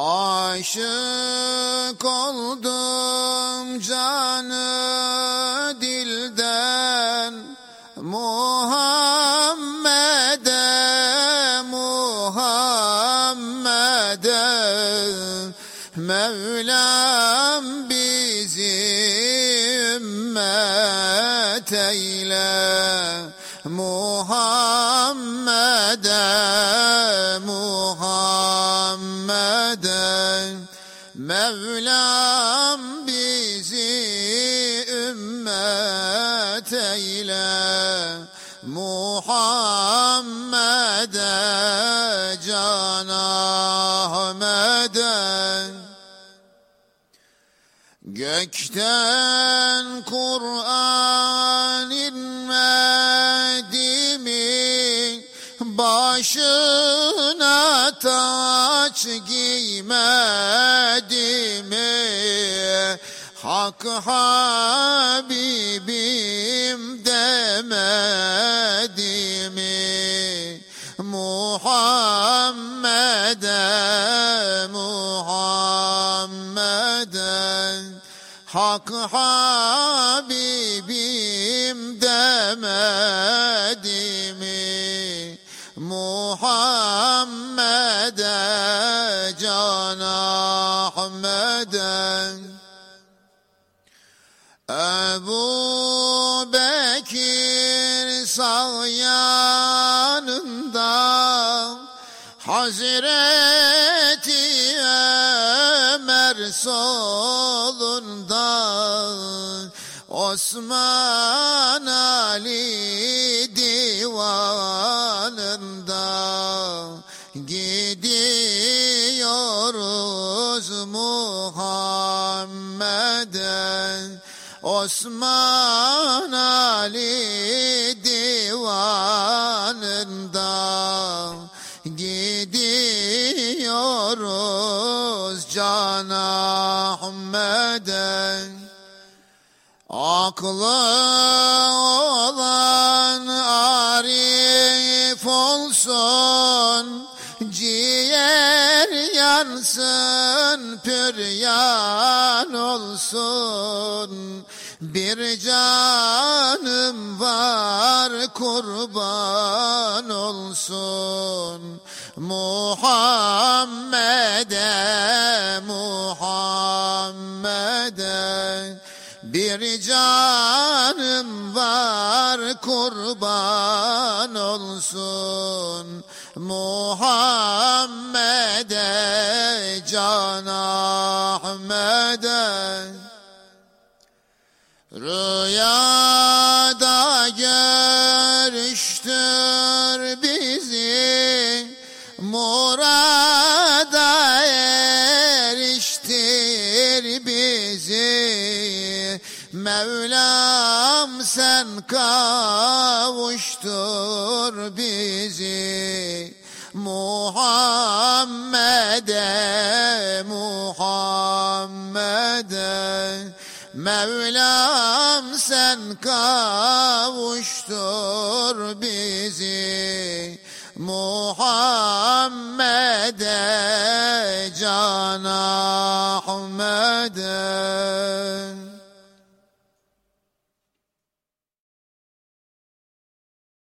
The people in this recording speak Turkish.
Aşık oldum canı dilden Muhammed'e Muhammed'e. Mevlam bizi ümmet eyle Muhammed'e Muhammed'e Mevlam bizi ümmet eyle. Muhammed'e Can Ahmet'e Gökten Kur'an inmedi mi? Başına taç giymedi mi? Hak Habibim demedi mi? Muhammed'e Muhammed'e Hak Habibim Ebu Bekir sağ yanında Hazreti Ömer solunda Osman Ali divanında Gidiyoruz Osman Ali divanında gidiyoruz Can Ahmet'e Aklı olan arif olsun Ciğer yansın püryan olsun. Bir canım var kurban olsun. Muhammed'e Muhammed'e bir canım var kurban olsun. Muhammed'e Can Ahmet'e. Rüyada görüştür bizi. Murada eriştir bizi Mevlam sen kavuştur bizi. Muhammed'e Muhammed'e. Mevlam sen kavuştur bizi. Muhammed'e Can Ahmed'e.